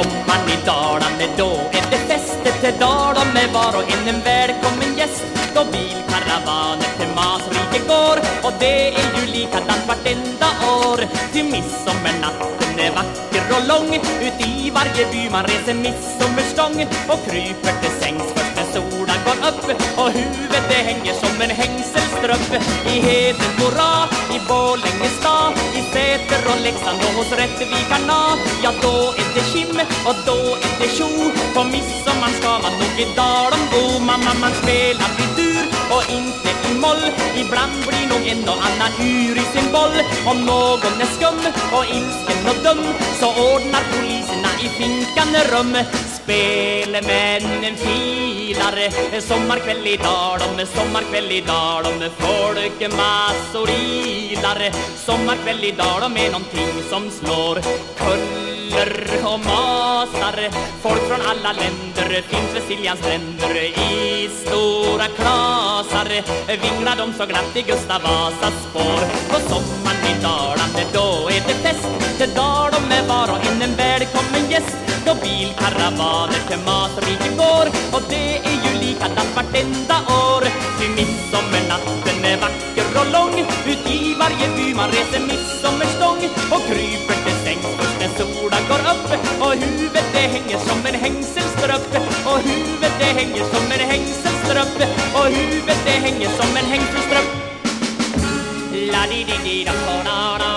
Sommarn i Dalarna då är det fester till Dalarna med var och en en välkommen gäst. Då bilkaravaner till Masrike går Och det är ju likadant vartenda år. Till midsommarnatten är vacker och lång Ut i varje by man reser midsommarstång. Och kryper till sängs först när solen går upp Och huvudet det hänger som en hängselströpp I Hedemora, i Borlänge stad I Säter och Leksand och hos Rättvikarna Ja då är kim och då är det tjo. På midsommar ska man nog i dalen bo. Mamma man spelar i dur och inte i moll. Ibland blir nog en och annan ur i sin boll. Om någon är skum och ilsken och dum Så ordnar poliserna i finkan rum. Spelmännen filar Sommarkväll i Dalom, sommarkväll i Dalom Folkmassor ilar Sommarkväll i Dalom är någonting som slår. Kuller och masar Folk från alla länder finns vid Siljans stränder I stora klasar vinglar de så glatt i Gustav Vasas spår. På sommaren i Dalarna då är det fest. Till Dalom är var och en en välkommen gäst Då bilkaravaner till Masrike går. Och det är ju likadant vartenda år. Ty midsommarnatten är vacker och lång. Ut i varje by man reser midsommarstång. Och kryper till sängs först när solen går upp. Och huvudet det hänger som en hängselströpp. Och huvudet det hänger som en hängselströpp. Och huvudet det hänger som en hängselströpp. La di di di da da.